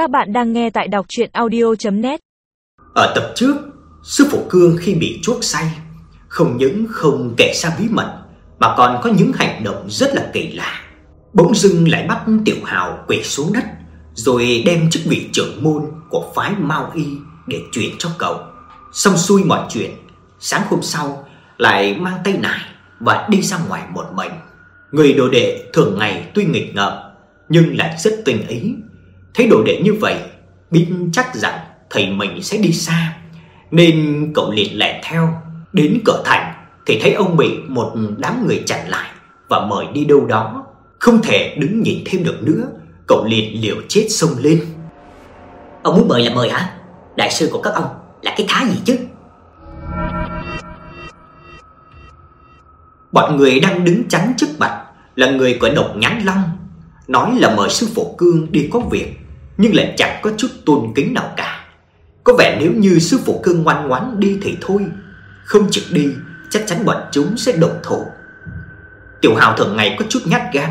Các bạn đang nghe tại đọc audio net Ở tập trước, sư phụ Cương khi bị chuốc say, không những không kể ra bí mật mà còn có những hành động rất là kỳ lạ. Bỗng dưng lại bắt Tiểu Hào quỳ xuống đất, rồi đem chức vị trưởng môn của phái Mao Y để chuyển cho cậu. Xong xuôi mọi chuyện, sáng hôm sau lại mang tay nải và đi ra ngoài một mình. Người đồ đệ thường ngày tuy nghịch ngợm nhưng lại rất tinh ý. Thấy đồ đệ như vậy, biết chắc rằng thầy mình sẽ đi xa, nên cậu liền lẻ theo đến cửa thành thì thấy ông bị một đám người chặn lại và mời đi đâu đó. Không thể đứng nhìn thêm được nữa, cậu liền liều chết xông lên. Ông muốn mời là mời hả? Đại sư của các ông là cái thá gì chứ? Bọn người đang đứng chắn trước mặt là người của độc nhãn long, nói là mời sư phụ Cương đi có việc, nhưng lại chẳng có chút tôn kính nào cả. Có vẻ nếu như sư phụ Cương ngoan ngoãn đi thì thôi, không chịu đi chắc chắn bọn chúng sẽ động thủ. Tiểu Hào thường ngày có chút nhát gan,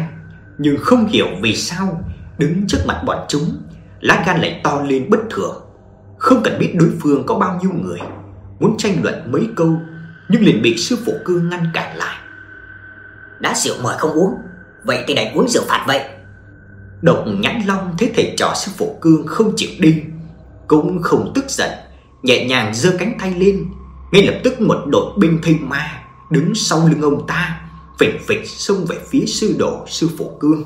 nhưng không hiểu vì sao đứng trước mặt bọn chúng, lá gan lại to lên bất thường. Không cần biết đối phương có bao nhiêu người, muốn tranh luận mấy câu nhưng liền bị sư phụ Cương ngăn cản lại. Đã rượu mời không uống, vậy thì đành uống rượu phạt vậy. Độc nhãn long thấy thầy trò sư phụ Cương không chịu đi, cũng không tức giận, nhẹ nhàng giơ cánh tay lên, ngay lập tức một đội binh thây ma đứng sau lưng ông ta, phịch phịch xông về phía sư đồ sư phụ Cương.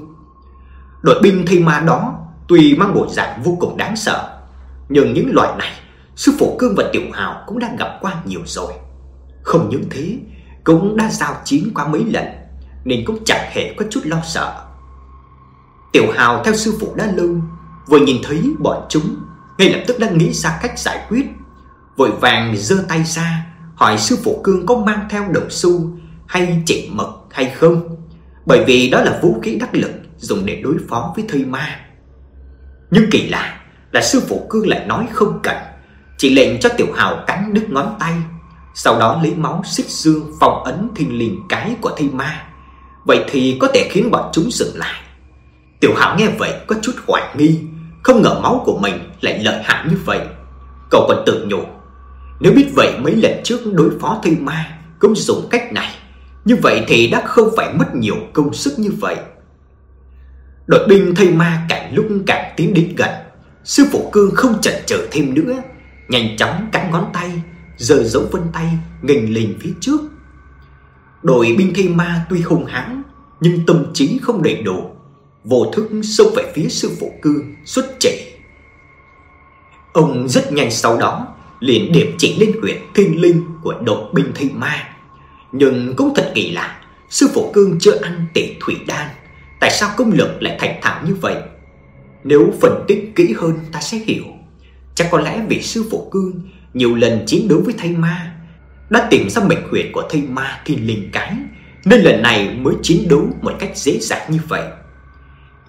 Đội binh thây ma đó tuy mang bộ dạng vô cùng đáng sợ, nhưng những loại này sư phụ Cương và Tiểu Hào cũng đã gặp qua nhiều rồi. Không những thế, cũng đã giao chiến qua mấy lần nên cũng chẳng hề có chút lo sợ. Tiểu Hào theo sư phụ đã lâu, vừa nhìn thấy bọn chúng, ngay lập tức đã nghĩ ra cách giải quyết, vội vàng giơ tay ra hỏi sư phụ Cương có mang theo đồng xu hay chỉ mực hay không, bởi vì đó là vũ khí đắc lực dùng để đối phó với thây ma. Nhưng kỳ lạ là sư phụ Cương lại nói không cần, chỉ lệnh cho Tiểu Hào cắn đứt ngón tay, sau đó lấy máu xích dương phong ấn thiên linh cái của thây ma. Vậy thì có thể khiến bọn chúng dừng lại. Tiểu Hạo nghe vậy có chút hoài nghi, không ngờ máu của mình lại lợi hại như vậy. Cậu còn tự nhủ, nếu biết vậy mấy lần trước đối phó thây ma cũng dùng cách này, như vậy thì đã không phải mất nhiều công sức như vậy. Đội binh thây ma càng lúc càng tiến đến gần, sư phụ Cương không chần chờ thêm nữa, nhanh chóng cắn ngón tay, giơ dấu vân tay nghênh lình phía trước. Đội binh thây ma tuy hung hãn nhưng tâm trí không đầy đủ, vô thức xông về phía sư phụ Cương xuất chỉ. Ông rất nhanh sau đó liền điểm chỉ lên huyệt thiên linh của đột binh thây ma. Nhưng cũng thật kỳ lạ, sư phụ Cương chưa ăn tỷ thủy đan, tại sao công lực lại thành thạo như vậy? Nếu phân tích kỹ hơn ta sẽ hiểu, chắc có lẽ vì sư phụ Cương nhiều lần chiến đấu với thây ma đã tìm ra mệnh huyệt của thây ma thiên linh cái, nên lần này mới chiến đấu một cách dễ dàng như vậy.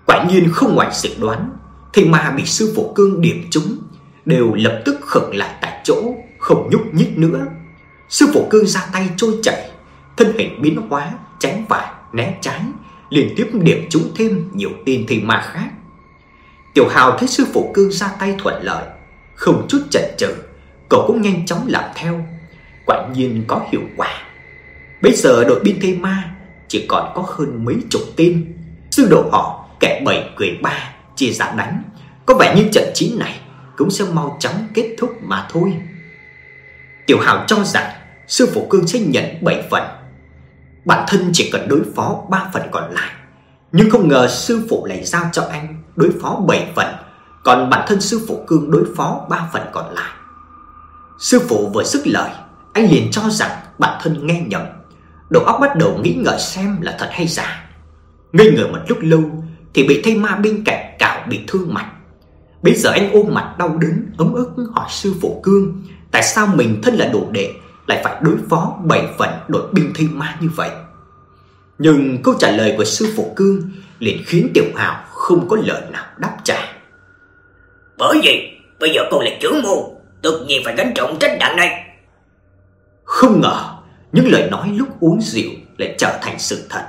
Quả nhiên không ngoài dự đoán, thì ma bị sư phụ cương điểm trúng đều lập tức khựng lại tại chỗ, không nhúc nhích nữa. Sư phụ cương ra tay trôi chảy, thân hình biến hóa, tránh phải, né trái, liên tiếp điểm trúng thêm nhiều tên thì ma khác. Tiểu Hào thấy sư phụ cương ra tay thuận lợi, không chút chần chừ, cậu cũng nhanh chóng làm theo, quả nhiên có hiệu quả. Bây giờ đội binh Thê Ma chỉ còn có hơn mấy chục tên, sư đồ họ kẻ bảy quỷ ba chia ra đánh, có vẻ như trận chiến này cũng sẽ mau chóng kết thúc mà thôi. Tiểu Hào cho rằng sư phụ Cương sẽ nhận 7 phần, bản thân chỉ cần đối phó 3 phần còn lại. Nhưng không ngờ sư phụ lại giao cho anh đối phó 7 phần, còn bản thân sư phụ Cương đối phó 3 phần còn lại. Sư phụ vừa dứt lời, anh liền cho rằng bản thân nghe nhầm. Đầu óc bắt đầu nghĩ ngợi xem là thật hay giả. Ngây người một lúc lâu thì bị thây ma bên cạnh cào bị thương mặt. Bây giờ anh ôm mặt đau đớn, ấm ức hỏi sư phụ Cương, tại sao mình thân là đồ đệ lại phải đối phó bảy phần đội binh thây ma như vậy? Nhưng câu trả lời của sư phụ Cương liền khiến Tiểu Hào không có lời nào đáp trả. Bởi vì bây giờ con là trưởng môn, tất nhiên phải gánh trọng trách nặng này. Không ngờ những lời nói lúc uống rượu lại trở thành sự thật.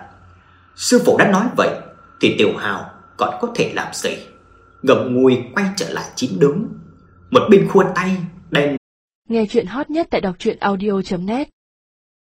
Sư phụ đã nói vậy thì Tiểu Hào còn có thể làm gì? ngậm ngùi quay trở lại chín đấu. Một bên khuôn tay, đen Nghe chuyện hot nhất tại đọc truyện audio.net